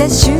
t'assure